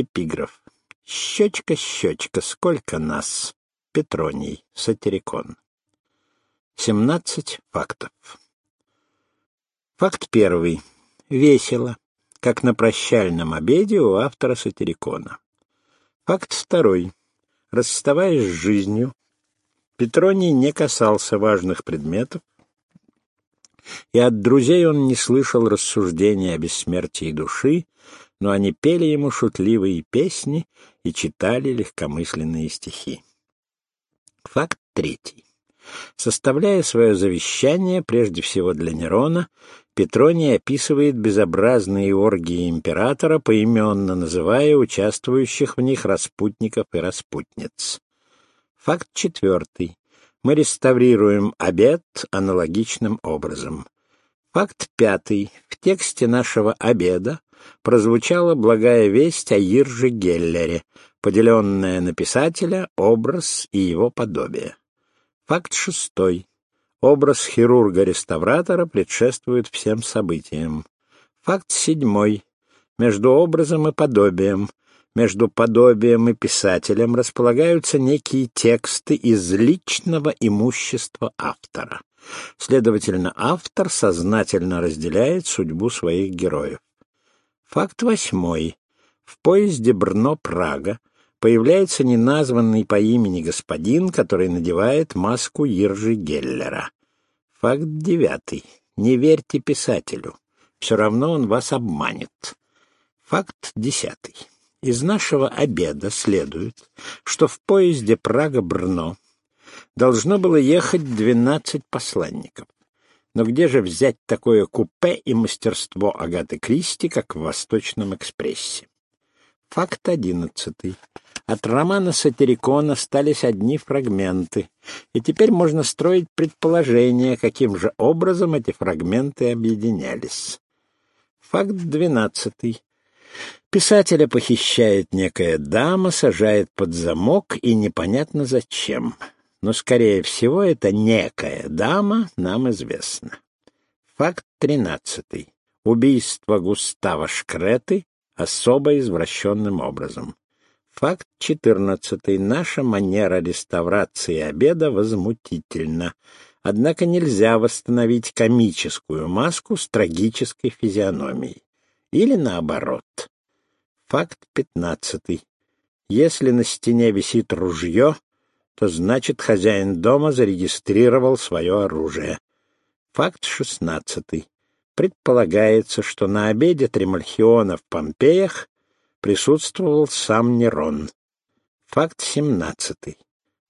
Эпиграф. Щечка, щечка, сколько нас? Петроний, сатирикон. Семнадцать фактов. Факт первый. Весело, как на прощальном обеде у автора сатирикона. Факт второй. Расставаясь с жизнью, Петроний не касался важных предметов, и от друзей он не слышал рассуждений о бессмертии души, но они пели ему шутливые песни и читали легкомысленные стихи. Факт третий. Составляя свое завещание, прежде всего для Нерона, Петроний описывает безобразные оргии императора, поименно называя участвующих в них распутников и распутниц. Факт четвертый. Мы реставрируем обед аналогичным образом. Факт пятый. В тексте нашего обеда прозвучала благая весть о Ирже Геллере, поделенная на писателя, образ и его подобие. Факт шестой. Образ хирурга-реставратора предшествует всем событиям. Факт седьмой. Между образом и подобием, между подобием и писателем располагаются некие тексты из личного имущества автора. Следовательно, автор сознательно разделяет судьбу своих героев. Факт восьмой. В поезде Брно-Прага появляется неназванный по имени господин, который надевает маску Иржи Геллера. Факт девятый. Не верьте писателю. Все равно он вас обманет. Факт десятый. Из нашего обеда следует, что в поезде Прага-Брно должно было ехать двенадцать посланников. Но где же взять такое купе и мастерство Агаты Кристи, как в «Восточном экспрессе»? Факт одиннадцатый. От романа Сатирикона остались одни фрагменты, и теперь можно строить предположение, каким же образом эти фрагменты объединялись. Факт двенадцатый. Писателя похищает некая дама, сажает под замок, и непонятно зачем. Но, скорее всего, это некая дама нам известна. Факт тринадцатый. Убийство Густава Шкреты особо извращенным образом. Факт четырнадцатый. Наша манера реставрации обеда возмутительна. Однако нельзя восстановить комическую маску с трагической физиономией. Или наоборот. Факт пятнадцатый. Если на стене висит ружье, то значит хозяин дома зарегистрировал свое оружие. Факт шестнадцатый. Предполагается, что на обеде Тремальхиона в Помпеях присутствовал сам Нерон. Факт семнадцатый.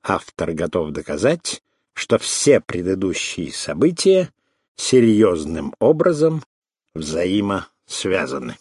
Автор готов доказать, что все предыдущие события серьезным образом взаимосвязаны.